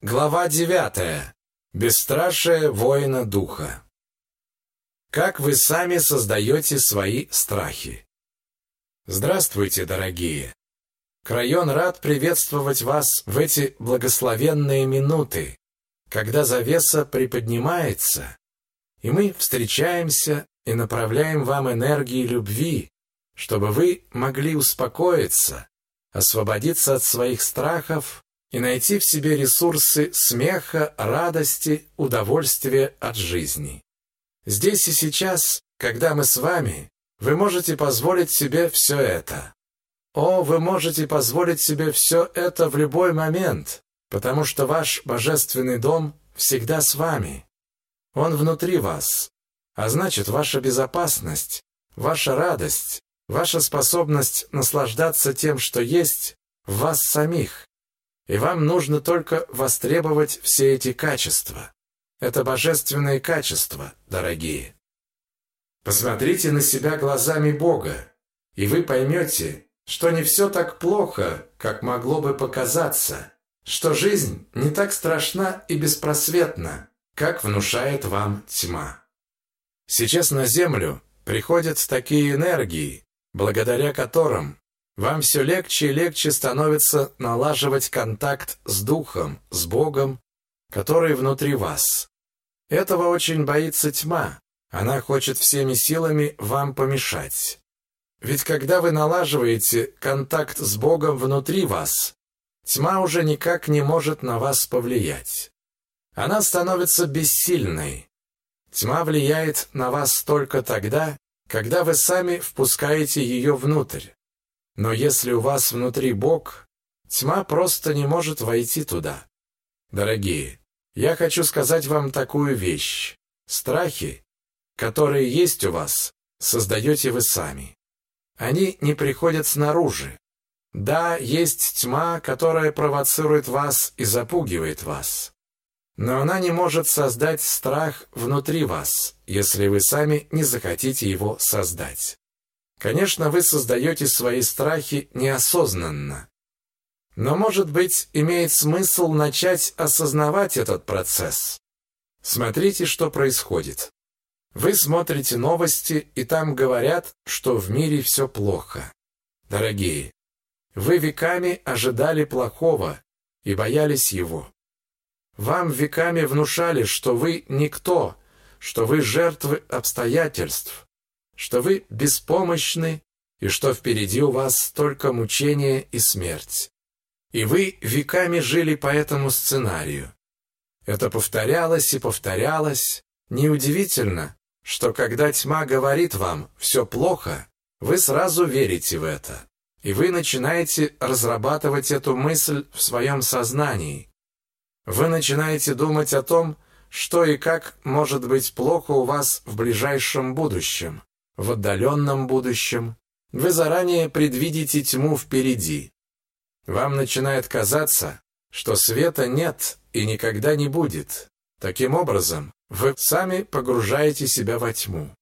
Глава девятая. Бесстрашие воина духа. Как вы сами создаете свои страхи? Здравствуйте, дорогие! Крайон рад приветствовать вас в эти благословенные минуты, когда завеса приподнимается, и мы встречаемся и направляем вам энергии любви, чтобы вы могли успокоиться, освободиться от своих страхов и найти в себе ресурсы смеха, радости, удовольствия от жизни. Здесь и сейчас, когда мы с вами, вы можете позволить себе все это. О, вы можете позволить себе все это в любой момент, потому что ваш божественный дом всегда с вами. Он внутри вас, а значит, ваша безопасность, ваша радость, ваша способность наслаждаться тем, что есть, в вас самих. И вам нужно только востребовать все эти качества. Это божественные качества, дорогие. Посмотрите на себя глазами Бога, и вы поймете, что не все так плохо, как могло бы показаться, что жизнь не так страшна и беспросветна, как внушает вам тьма. Сейчас на Землю приходят такие энергии, благодаря которым вам все легче и легче становится налаживать контакт с Духом, с Богом, который внутри вас. Этого очень боится тьма. Она хочет всеми силами вам помешать. Ведь когда вы налаживаете контакт с Богом внутри вас, тьма уже никак не может на вас повлиять. Она становится бессильной. Тьма влияет на вас только тогда, когда вы сами впускаете ее внутрь. Но если у вас внутри Бог, тьма просто не может войти туда. Дорогие, я хочу сказать вам такую вещь. Страхи, которые есть у вас, создаете вы сами. Они не приходят снаружи. Да, есть тьма, которая провоцирует вас и запугивает вас. Но она не может создать страх внутри вас, если вы сами не захотите его создать. Конечно, вы создаете свои страхи неосознанно. Но, может быть, имеет смысл начать осознавать этот процесс. Смотрите, что происходит. Вы смотрите новости, и там говорят, что в мире все плохо. Дорогие, вы веками ожидали плохого и боялись его. Вам веками внушали, что вы никто, что вы жертвы обстоятельств, что вы беспомощны и что впереди у вас только мучение и смерть. И вы веками жили по этому сценарию. Это повторялось и повторялось. Неудивительно, что когда тьма говорит вам «все плохо», вы сразу верите в это. И вы начинаете разрабатывать эту мысль в своем сознании. Вы начинаете думать о том, что и как может быть плохо у вас в ближайшем будущем в отдаленном будущем. Вы заранее предвидите тьму впереди. Вам начинает казаться, что света нет и никогда не будет. Таким образом, вы сами погружаете себя во тьму.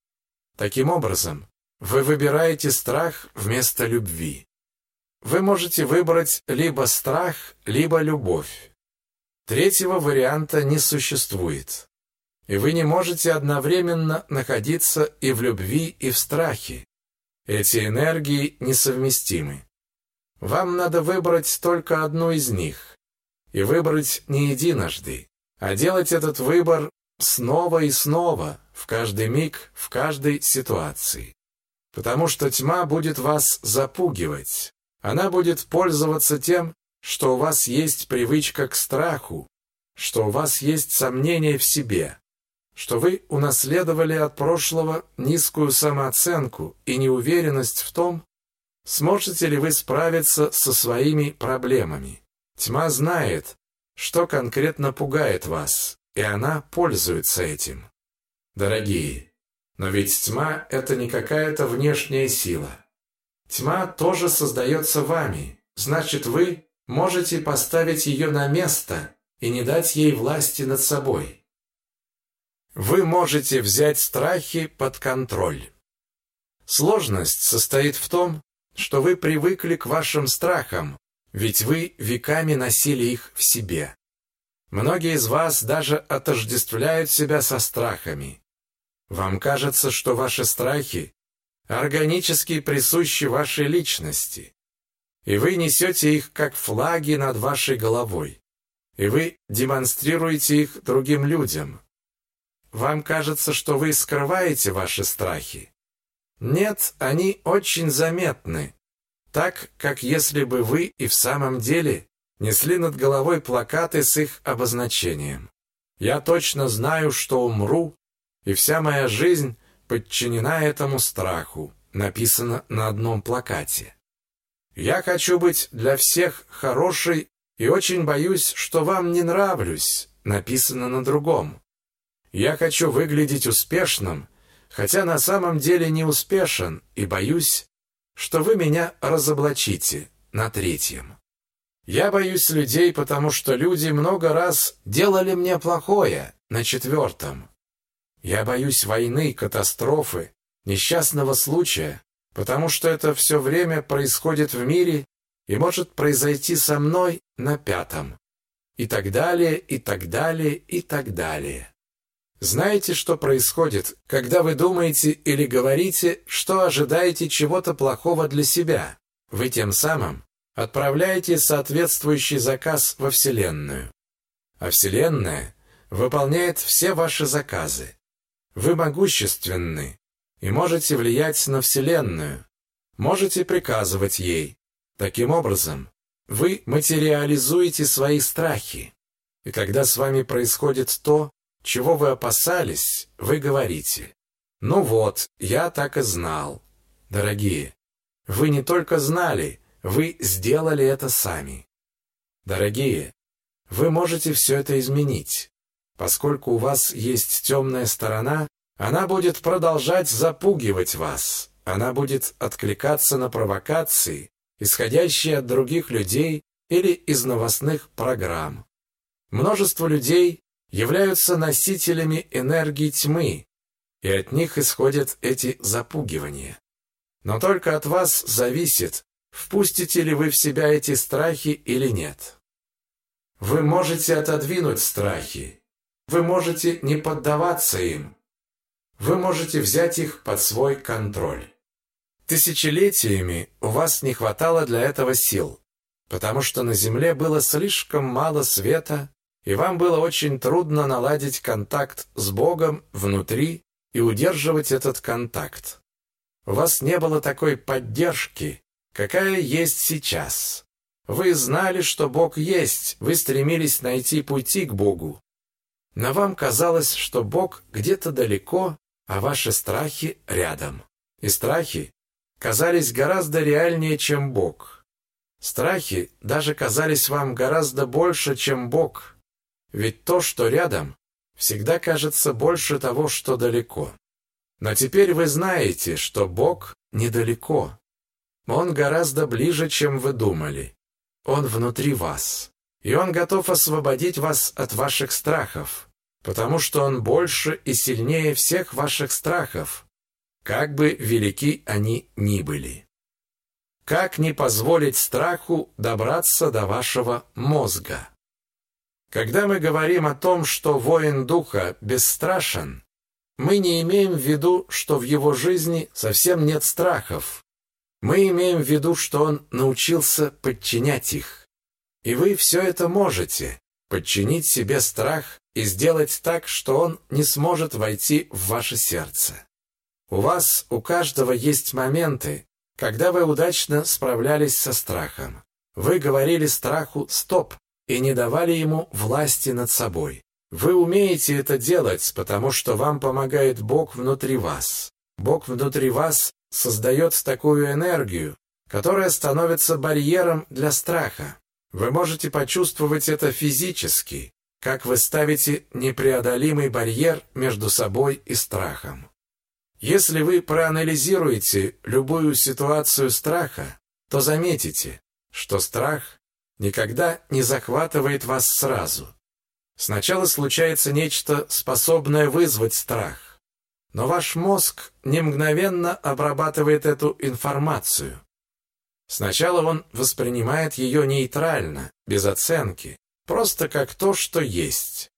Таким образом, вы выбираете страх вместо любви. Вы можете выбрать либо страх, либо любовь. Третьего варианта не существует. И вы не можете одновременно находиться и в любви, и в страхе. Эти энергии несовместимы. Вам надо выбрать только одну из них. И выбрать не единожды, а делать этот выбор снова и снова, в каждый миг, в каждой ситуации. Потому что тьма будет вас запугивать. Она будет пользоваться тем, что у вас есть привычка к страху, что у вас есть сомнение в себе, что вы унаследовали от прошлого низкую самооценку и неуверенность в том, сможете ли вы справиться со своими проблемами. Тьма знает, что конкретно пугает вас, и она пользуется этим. Дорогие, но ведь тьма – это не какая-то внешняя сила. Тьма тоже создается вами, значит, вы можете поставить ее на место и не дать ей власти над собой. Вы можете взять страхи под контроль. Сложность состоит в том, что вы привыкли к вашим страхам, ведь вы веками носили их в себе. Многие из вас даже отождествляют себя со страхами. Вам кажется, что ваши страхи органически присущи вашей личности, и вы несете их как флаги над вашей головой, и вы демонстрируете их другим людям. Вам кажется, что вы скрываете ваши страхи. Нет, они очень заметны, так, как если бы вы и в самом деле несли над головой плакаты с их обозначением. Я точно знаю, что умру, и вся моя жизнь подчинена этому страху, написано на одном плакате. Я хочу быть для всех хорошей и очень боюсь, что вам не нравлюсь, написано на другом. Я хочу выглядеть успешным, хотя на самом деле не успешен, и боюсь, что вы меня разоблачите на третьем. Я боюсь людей, потому что люди много раз делали мне плохое на четвертом. Я боюсь войны, катастрофы, несчастного случая, потому что это все время происходит в мире и может произойти со мной на пятом. И так далее, и так далее, и так далее. Знаете, что происходит, когда вы думаете или говорите, что ожидаете чего-то плохого для себя? Вы тем самым отправляете соответствующий заказ во Вселенную. А Вселенная выполняет все ваши заказы. Вы могущественны и можете влиять на Вселенную, можете приказывать ей. Таким образом, вы материализуете свои страхи. И когда с вами происходит то, чего вы опасались, вы говорите. Ну вот, я так и знал. Дорогие, вы не только знали, вы сделали это сами. Дорогие, вы можете все это изменить. Поскольку у вас есть темная сторона, она будет продолжать запугивать вас. Она будет откликаться на провокации, исходящие от других людей или из новостных программ. Множество людей являются носителями энергии тьмы, и от них исходят эти запугивания. Но только от вас зависит, впустите ли вы в себя эти страхи или нет. Вы можете отодвинуть страхи, вы можете не поддаваться им, вы можете взять их под свой контроль. Тысячелетиями у вас не хватало для этого сил, потому что на Земле было слишком мало света, и вам было очень трудно наладить контакт с Богом внутри и удерживать этот контакт. У вас не было такой поддержки, какая есть сейчас. Вы знали, что Бог есть, вы стремились найти пути к Богу. Но вам казалось, что Бог где-то далеко, а ваши страхи рядом. И страхи казались гораздо реальнее, чем Бог. Страхи даже казались вам гораздо больше, чем Бог. Ведь то, что рядом, всегда кажется больше того, что далеко. Но теперь вы знаете, что Бог недалеко. Он гораздо ближе, чем вы думали. Он внутри вас. И Он готов освободить вас от ваших страхов, потому что Он больше и сильнее всех ваших страхов, как бы велики они ни были. Как не позволить страху добраться до вашего мозга? Когда мы говорим о том, что воин духа бесстрашен, мы не имеем в виду, что в его жизни совсем нет страхов, мы имеем в виду, что он научился подчинять их. И вы все это можете, подчинить себе страх и сделать так, что он не сможет войти в ваше сердце. У вас, у каждого есть моменты, когда вы удачно справлялись со страхом. Вы говорили страху «стоп» и не давали ему власти над собой. Вы умеете это делать, потому что вам помогает Бог внутри вас. Бог внутри вас создает такую энергию, которая становится барьером для страха. Вы можете почувствовать это физически, как вы ставите непреодолимый барьер между собой и страхом. Если вы проанализируете любую ситуацию страха, то заметите, что страх никогда не захватывает вас сразу. Сначала случается нечто, способное вызвать страх. Но ваш мозг не мгновенно обрабатывает эту информацию. Сначала он воспринимает ее нейтрально, без оценки, просто как то, что есть.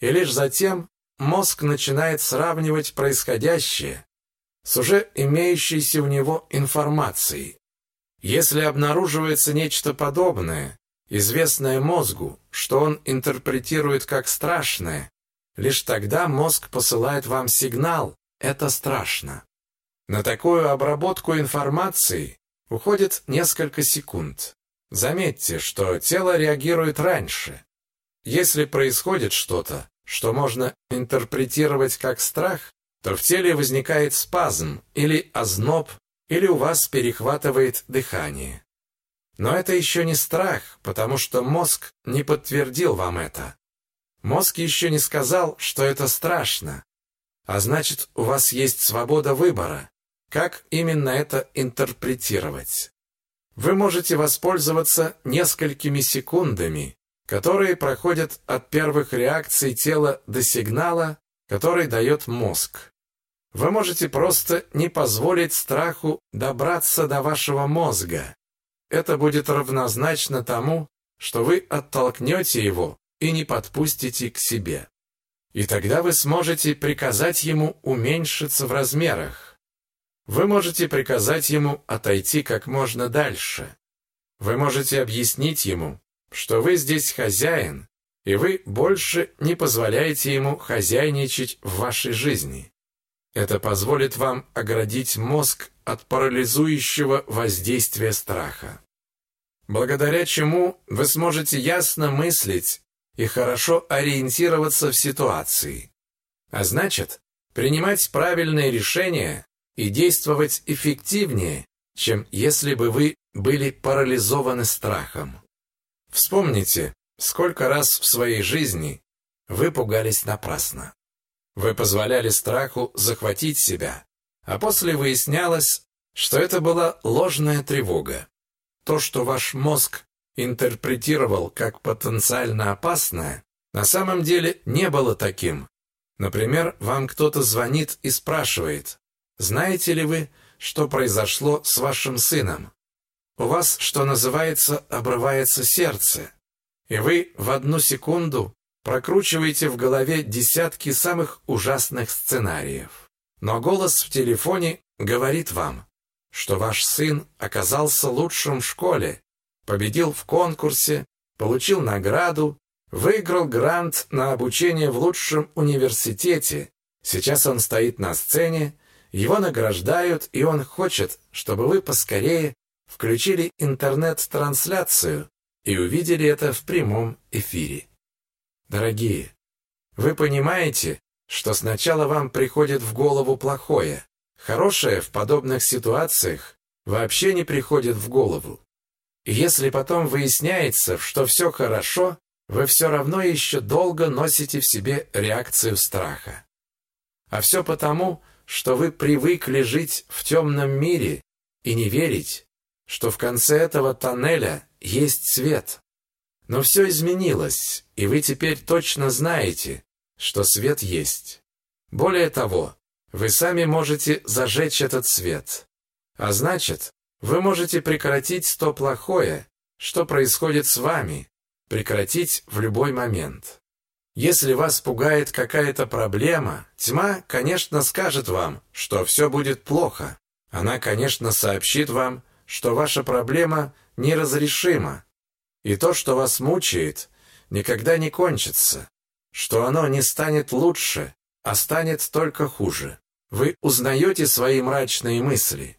И лишь затем мозг начинает сравнивать происходящее с уже имеющейся у него информацией. Если обнаруживается нечто подобное, известное мозгу, что он интерпретирует как страшное, лишь тогда мозг посылает вам сигнал «это страшно». На такую обработку информации уходит несколько секунд. Заметьте, что тело реагирует раньше. Если происходит что-то, что можно интерпретировать как страх, то в теле возникает спазм или озноб, или у вас перехватывает дыхание. Но это еще не страх, потому что мозг не подтвердил вам это. Мозг еще не сказал, что это страшно. А значит, у вас есть свобода выбора, как именно это интерпретировать. Вы можете воспользоваться несколькими секундами, которые проходят от первых реакций тела до сигнала, который дает мозг. Вы можете просто не позволить страху добраться до вашего мозга. Это будет равнозначно тому, что вы оттолкнете его и не подпустите к себе. И тогда вы сможете приказать ему уменьшиться в размерах. Вы можете приказать ему отойти как можно дальше. Вы можете объяснить ему, что вы здесь хозяин, и вы больше не позволяете ему хозяйничать в вашей жизни. Это позволит вам оградить мозг от парализующего воздействия страха. Благодаря чему вы сможете ясно мыслить и хорошо ориентироваться в ситуации. А значит, принимать правильные решения и действовать эффективнее, чем если бы вы были парализованы страхом. Вспомните, сколько раз в своей жизни вы пугались напрасно. Вы позволяли страху захватить себя, а после выяснялось, что это была ложная тревога. То, что ваш мозг интерпретировал как потенциально опасное, на самом деле не было таким. Например, вам кто-то звонит и спрашивает, знаете ли вы, что произошло с вашим сыном? У вас, что называется, обрывается сердце, и вы в одну секунду Прокручиваете в голове десятки самых ужасных сценариев. Но голос в телефоне говорит вам, что ваш сын оказался лучшим в школе, победил в конкурсе, получил награду, выиграл грант на обучение в лучшем университете. Сейчас он стоит на сцене, его награждают, и он хочет, чтобы вы поскорее включили интернет-трансляцию и увидели это в прямом эфире. Дорогие, вы понимаете, что сначала вам приходит в голову плохое. Хорошее в подобных ситуациях вообще не приходит в голову. Если потом выясняется, что все хорошо, вы все равно еще долго носите в себе реакцию страха. А все потому, что вы привыкли жить в темном мире и не верить, что в конце этого тоннеля есть свет. Но все изменилось, и вы теперь точно знаете, что свет есть. Более того, вы сами можете зажечь этот свет. А значит, вы можете прекратить то плохое, что происходит с вами, прекратить в любой момент. Если вас пугает какая-то проблема, тьма, конечно, скажет вам, что все будет плохо. Она, конечно, сообщит вам, что ваша проблема неразрешима, и то, что вас мучает, никогда не кончится, что оно не станет лучше, а станет только хуже. Вы узнаете свои мрачные мысли.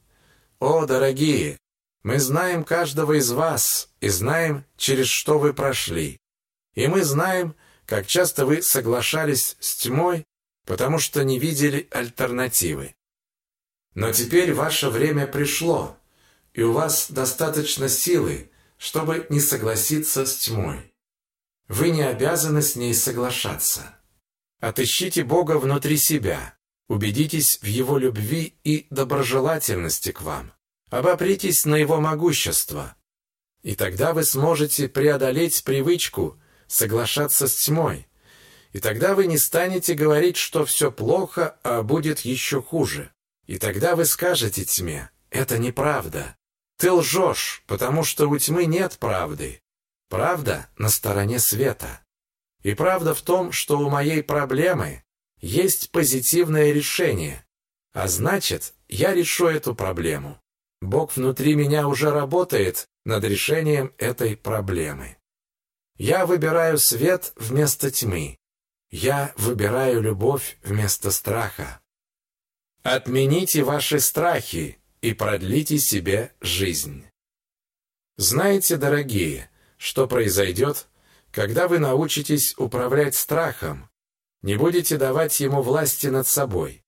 О, дорогие, мы знаем каждого из вас и знаем, через что вы прошли. И мы знаем, как часто вы соглашались с тьмой, потому что не видели альтернативы. Но теперь ваше время пришло, и у вас достаточно силы, чтобы не согласиться с тьмой. Вы не обязаны с ней соглашаться. Отыщите Бога внутри себя, убедитесь в Его любви и доброжелательности к вам, обопритесь на Его могущество, и тогда вы сможете преодолеть привычку соглашаться с тьмой, и тогда вы не станете говорить, что все плохо, а будет еще хуже. И тогда вы скажете тьме, это неправда, ты лжешь, потому что у тьмы нет правды. Правда на стороне света. И правда в том, что у моей проблемы есть позитивное решение. А значит, я решу эту проблему. Бог внутри меня уже работает над решением этой проблемы. Я выбираю свет вместо тьмы. Я выбираю любовь вместо страха. Отмените ваши страхи и продлите себе жизнь. Знаете, дорогие, что произойдет, когда вы научитесь управлять страхом, не будете давать ему власти над собой?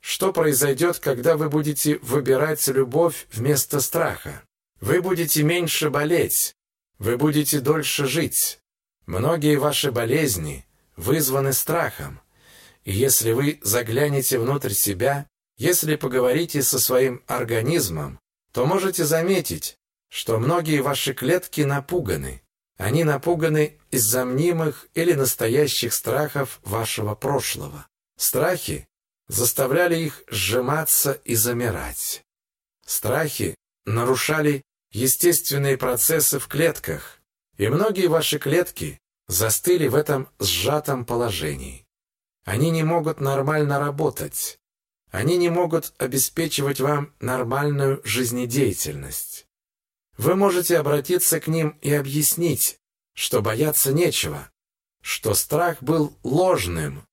Что произойдет, когда вы будете выбирать любовь вместо страха? Вы будете меньше болеть, вы будете дольше жить. Многие ваши болезни вызваны страхом. И если вы заглянете внутрь себя, если поговорите со своим организмом, то можете заметить, что многие ваши клетки напуганы. Они напуганы из-за мнимых или настоящих страхов вашего прошлого. Страхи заставляли их сжиматься и замирать. Страхи нарушали естественные процессы в клетках, и многие ваши клетки застыли в этом сжатом положении. Они не могут нормально работать. Они не могут обеспечивать вам нормальную жизнедеятельность. Вы можете обратиться к ним и объяснить, что бояться нечего, что страх был ложным.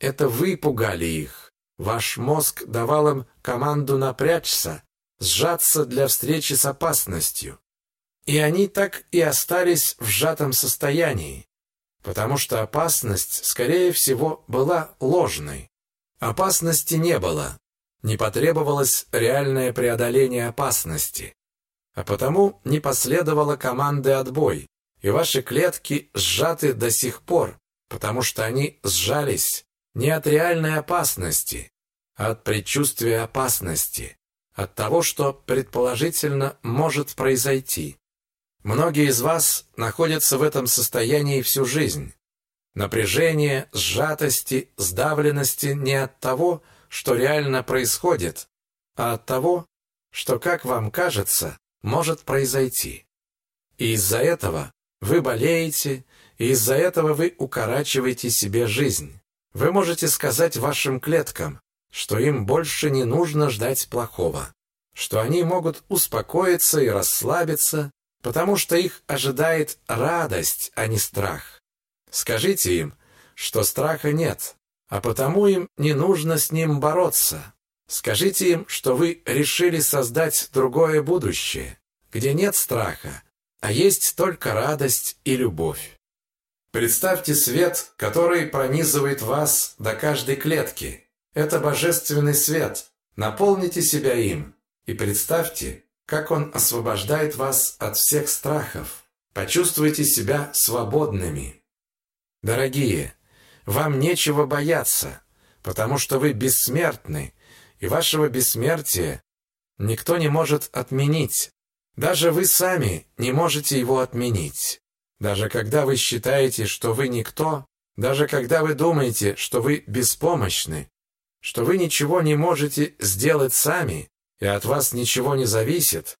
Это вы пугали их. Ваш мозг давал им команду напрячься, сжаться для встречи с опасностью. И они так и остались в сжатом состоянии, потому что опасность, скорее всего, была ложной. Опасности не было, не потребовалось реальное преодоление опасности, а потому не последовало команды «отбой», и ваши клетки сжаты до сих пор, потому что они сжались не от реальной опасности, а от предчувствия опасности, от того, что предположительно может произойти. Многие из вас находятся в этом состоянии всю жизнь. Напряжение, сжатости, сдавленности не от того, что реально происходит, а от того, что, как вам кажется, может произойти. И из-за этого вы болеете, и из-за этого вы укорачиваете себе жизнь. Вы можете сказать вашим клеткам, что им больше не нужно ждать плохого, что они могут успокоиться и расслабиться, потому что их ожидает радость, а не страх. Скажите им, что страха нет, а потому им не нужно с ним бороться. Скажите им, что вы решили создать другое будущее, где нет страха, а есть только радость и любовь. Представьте свет, который пронизывает вас до каждой клетки. Это божественный свет. Наполните себя им и представьте, как Он освобождает вас от всех страхов. Почувствуйте себя свободными. Дорогие, вам нечего бояться, потому что вы бессмертны, и вашего бессмертия никто не может отменить. Даже вы сами не можете его отменить. Даже когда вы считаете, что вы никто, даже когда вы думаете, что вы беспомощны, что вы ничего не можете сделать сами, и от вас ничего не зависит,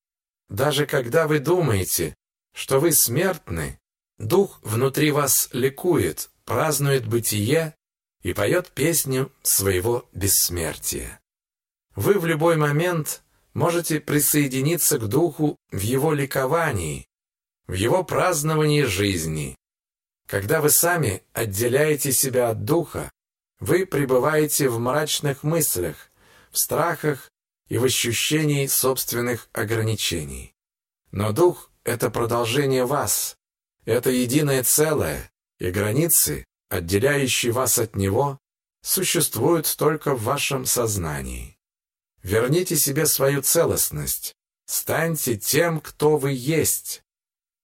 даже когда вы думаете, что вы смертны, дух внутри вас ликует, празднует бытие и поет песню своего бессмертия. Вы в любой момент можете присоединиться к духу в его ликовании, в его праздновании жизни. Когда вы сами отделяете себя от духа, вы пребываете в мрачных мыслях, в страхах и в ощущении собственных ограничений. Но дух — это продолжение вас, это единое целое, и границы, отделяющие вас от него, существуют только в вашем сознании. Верните себе свою целостность, станьте тем, кто вы есть.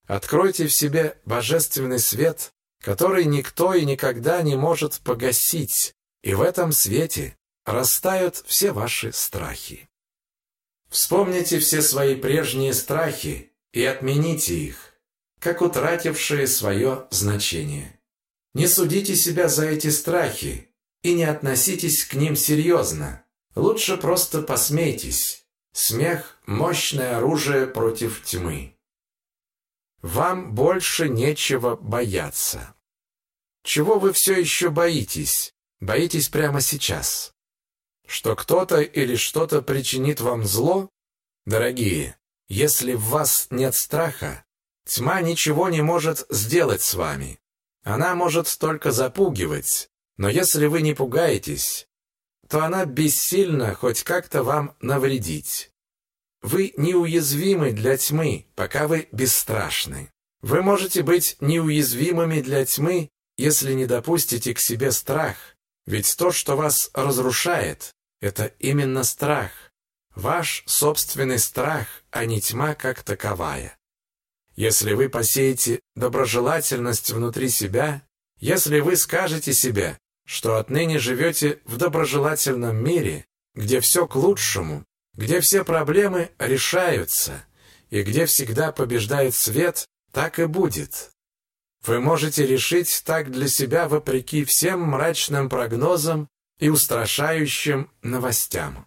Откройте в себе божественный свет, который никто и никогда не может погасить, и в этом свете растают все ваши страхи. Вспомните все свои прежние страхи и отмените их, как утратившие свое значение. Не судите себя за эти страхи и не относитесь к ним серьезно. Лучше просто посмейтесь. Смех – мощное оружие против тьмы. Вам больше нечего бояться. Чего вы все еще боитесь? Боитесь прямо сейчас? Что кто-то или что-то причинит вам зло? Дорогие, если в вас нет страха, тьма ничего не может сделать с вами. Она может только запугивать, но если вы не пугаетесь, то она бессильна хоть как-то вам навредить. Вы неуязвимы для тьмы, пока вы бесстрашны. Вы можете быть неуязвимыми для тьмы, если не допустите к себе страх, ведь то, что вас разрушает, это именно страх. Ваш собственный страх, а не тьма как таковая. Если вы посеете доброжелательность внутри себя, если вы скажете себе, что отныне живете в доброжелательном мире, где все к лучшему, где все проблемы решаются и где всегда побеждает свет, так и будет. Вы можете решить так для себя вопреки всем мрачным прогнозам и устрашающим новостям.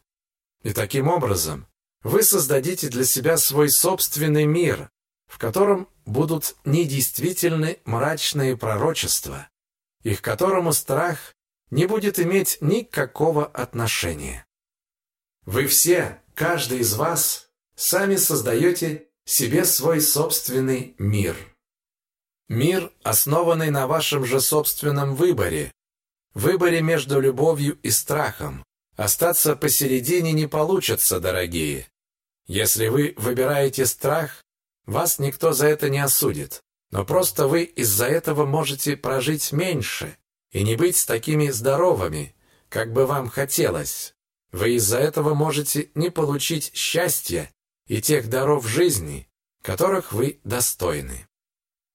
И таким образом вы создадите для себя свой собственный мир, в котором будут недействительны мрачные пророчества, и к которому страх не будет иметь никакого отношения. Вы все, каждый из вас, сами создаете себе свой собственный мир. Мир, основанный на вашем же собственном выборе, выборе между любовью и страхом. Остаться посередине не получится, дорогие. Если вы выбираете страх, вас никто за это не осудит. Но просто вы из-за этого можете прожить меньше и не быть такими здоровыми, как бы вам хотелось. Вы из-за этого можете не получить счастья и тех даров жизни, которых вы достойны.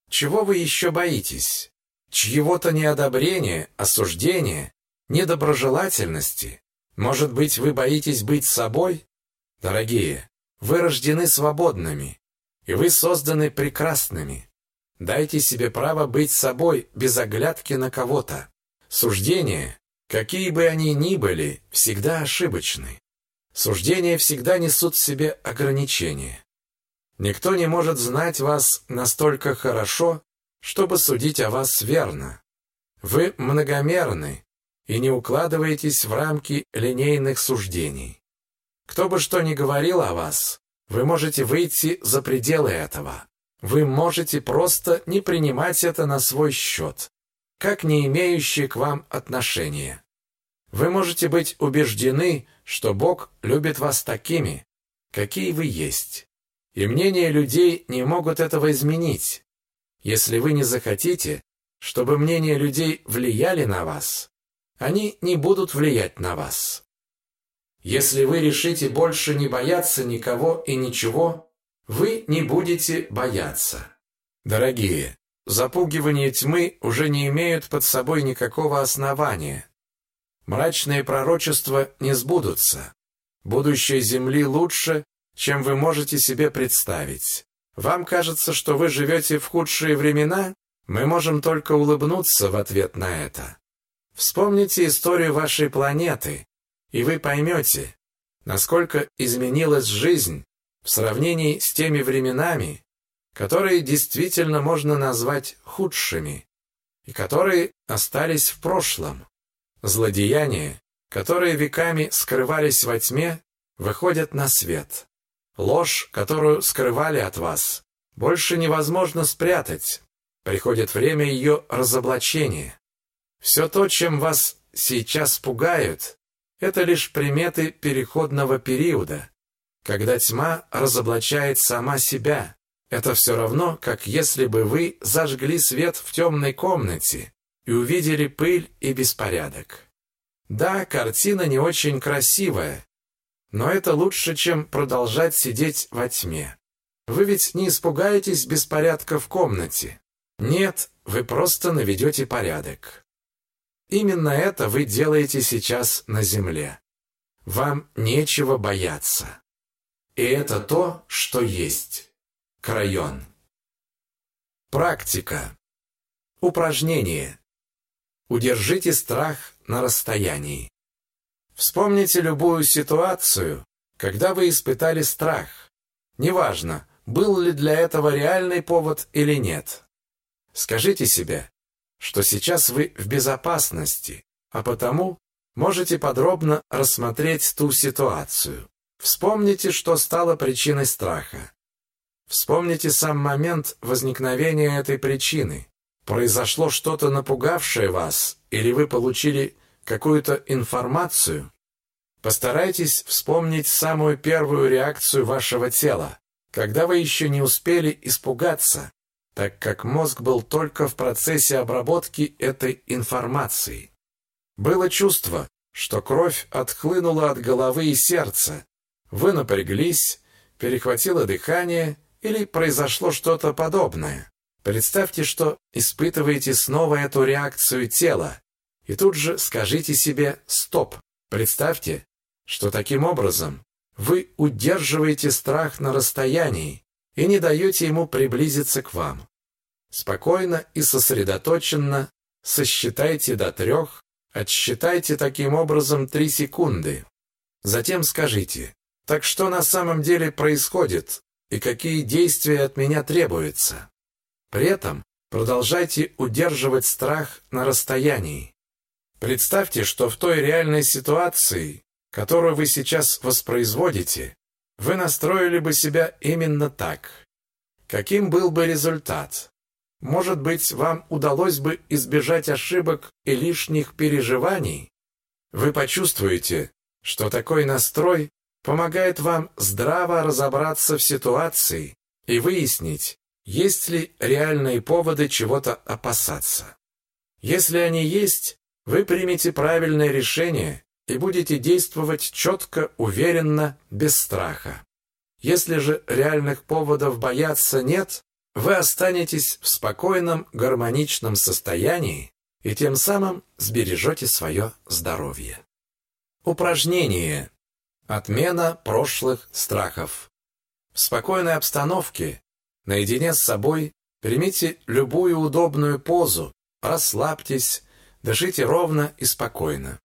Чего вы еще боитесь? Чьего-то неодобрения, осуждения, недоброжелательности? Может быть, вы боитесь быть собой? Дорогие, вы рождены свободными, и вы созданы прекрасными. Дайте себе право быть собой без оглядки на кого-то. Суждения, Какие бы они ни были, всегда ошибочны. Суждения всегда несут в себе ограничения. Никто не может знать вас настолько хорошо, чтобы судить о вас верно. Вы многомерны и не укладываетесь в рамки линейных суждений. Кто бы что ни говорил о вас, вы можете выйти за пределы этого. Вы можете просто не принимать это на свой счет как не имеющие к вам отношения. Вы можете быть убеждены, что Бог любит вас такими, какие вы есть. И мнения людей не могут этого изменить. Если вы не захотите, чтобы мнения людей влияли на вас, они не будут влиять на вас. Если вы решите больше не бояться никого и ничего, вы не будете бояться. Дорогие, Запугивания тьмы уже не имеют под собой никакого основания. Мрачные пророчества не сбудутся. Будущее Земли лучше, чем вы можете себе представить. Вам кажется, что вы живете в худшие времена? Мы можем только улыбнуться в ответ на это. Вспомните историю вашей планеты, и вы поймете, насколько изменилась жизнь в сравнении с теми временами, которые действительно можно назвать худшими, и которые остались в прошлом. Злодеяния, которые веками скрывались во тьме, выходят на свет. Ложь, которую скрывали от вас, больше невозможно спрятать. Приходит время ее разоблачения. Все то, чем вас сейчас пугают, это лишь приметы переходного периода, когда тьма разоблачает сама себя, это все равно, как если бы вы зажгли свет в темной комнате и увидели пыль и беспорядок. Да, картина не очень красивая, но это лучше, чем продолжать сидеть во тьме. Вы ведь не испугаетесь беспорядка в комнате. Нет, вы просто наведете порядок. Именно это вы делаете сейчас на земле. Вам нечего бояться. И это то, что есть. Крайон. Практика. Упражнение. Удержите страх на расстоянии. Вспомните любую ситуацию, когда вы испытали страх. Неважно, был ли для этого реальный повод или нет. Скажите себе, что сейчас вы в безопасности, а потому можете подробно рассмотреть ту ситуацию. Вспомните, что стало причиной страха. Вспомните сам момент возникновения этой причины. Произошло что-то напугавшее вас, или вы получили какую-то информацию? Постарайтесь вспомнить самую первую реакцию вашего тела, когда вы еще не успели испугаться, так как мозг был только в процессе обработки этой информации. Было чувство, что кровь отхлынула от головы и сердца. Вы напряглись, перехватило дыхание или произошло что-то подобное. Представьте, что испытываете снова эту реакцию тела, и тут же скажите себе «стоп». Представьте, что таким образом вы удерживаете страх на расстоянии и не даете ему приблизиться к вам. Спокойно и сосредоточенно сосчитайте до трех, отсчитайте таким образом три секунды. Затем скажите, так что на самом деле происходит и какие действия от меня требуются. При этом продолжайте удерживать страх на расстоянии. Представьте, что в той реальной ситуации, которую вы сейчас воспроизводите, вы настроили бы себя именно так. Каким был бы результат? Может быть, вам удалось бы избежать ошибок и лишних переживаний? Вы почувствуете, что такой настрой помогает вам здраво разобраться в ситуации и выяснить, есть ли реальные поводы чего-то опасаться. Если они есть, вы примете правильное решение и будете действовать четко, уверенно, без страха. Если же реальных поводов бояться нет, вы останетесь в спокойном, гармоничном состоянии и тем самым сбережете свое здоровье. Упражнение. Отмена прошлых страхов. В спокойной обстановке, наедине с собой, примите любую удобную позу, расслабьтесь, дышите ровно и спокойно.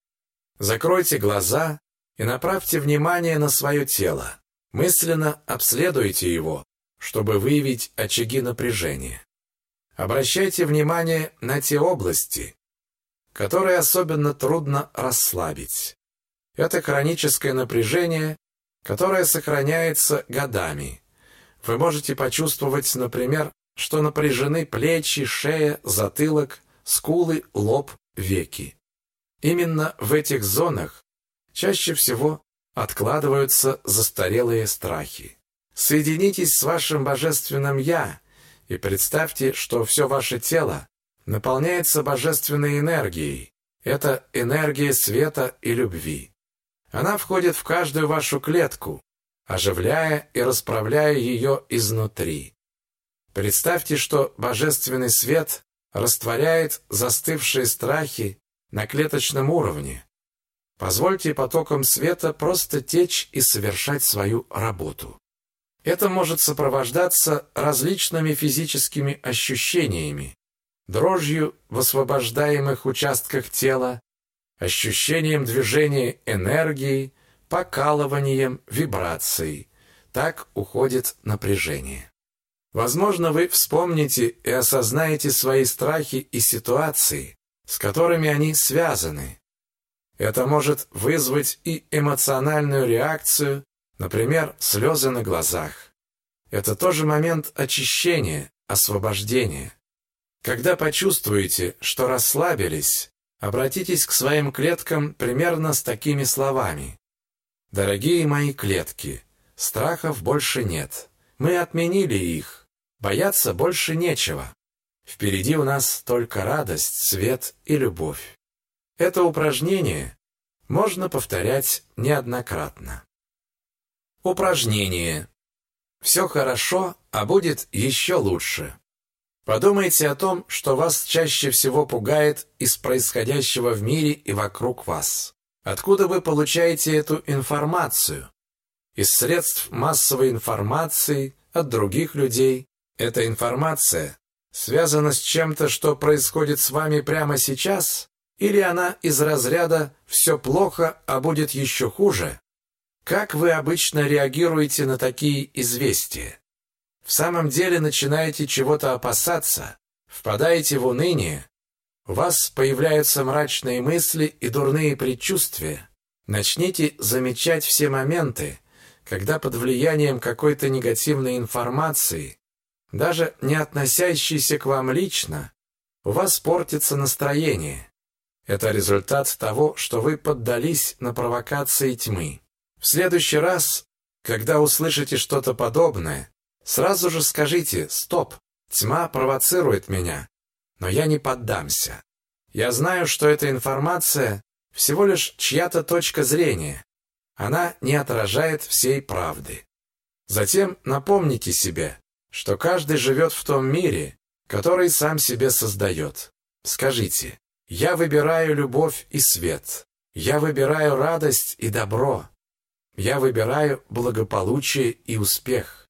Закройте глаза и направьте внимание на свое тело. Мысленно обследуйте его, чтобы выявить очаги напряжения. Обращайте внимание на те области, которые особенно трудно расслабить. Это хроническое напряжение, которое сохраняется годами. Вы можете почувствовать, например, что напряжены плечи, шея, затылок, скулы, лоб, веки. Именно в этих зонах чаще всего откладываются застарелые страхи. Соединитесь с вашим божественным «Я» и представьте, что все ваше тело наполняется божественной энергией. Это энергия света и любви. Она входит в каждую вашу клетку, оживляя и расправляя ее изнутри. Представьте, что божественный свет растворяет застывшие страхи на клеточном уровне. Позвольте потокам света просто течь и совершать свою работу. Это может сопровождаться различными физическими ощущениями, дрожью в освобождаемых участках тела, ощущением движения энергии, покалыванием, вибрацией. Так уходит напряжение. Возможно, вы вспомните и осознаете свои страхи и ситуации, с которыми они связаны. Это может вызвать и эмоциональную реакцию, например, слезы на глазах. Это тоже момент очищения, освобождения. Когда почувствуете, что расслабились, обратитесь к своим клеткам примерно с такими словами. «Дорогие мои клетки, страхов больше нет. Мы отменили их. Бояться больше нечего. Впереди у нас только радость, свет и любовь. Это упражнение можно повторять неоднократно. Упражнение. Все хорошо, а будет еще лучше. Подумайте о том, что вас чаще всего пугает из происходящего в мире и вокруг вас. Откуда вы получаете эту информацию? Из средств массовой информации, от других людей. Эта информация связана с чем-то, что происходит с вами прямо сейчас? Или она из разряда «все плохо, а будет еще хуже»? Как вы обычно реагируете на такие известия? в самом деле начинаете чего-то опасаться, впадаете в уныние, у вас появляются мрачные мысли и дурные предчувствия, начните замечать все моменты, когда под влиянием какой-то негативной информации, даже не относящейся к вам лично, у вас портится настроение. Это результат того, что вы поддались на провокации тьмы. В следующий раз, когда услышите что-то подобное, сразу же скажите «Стоп! Тьма провоцирует меня, но я не поддамся. Я знаю, что эта информация всего лишь чья-то точка зрения, она не отражает всей правды. Затем напомните себе, что каждый живет в том мире, который сам себе создает. Скажите, я выбираю любовь и свет, я выбираю радость и добро, я выбираю благополучие и успех.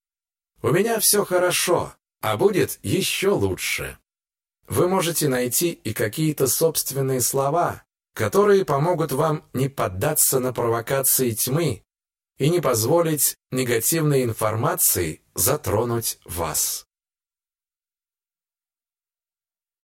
У меня все хорошо, а будет еще лучше. Вы можете найти и какие-то собственные слова, которые помогут вам не поддаться на провокации тьмы и не позволить негативной информации затронуть вас.